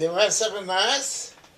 There were seven mass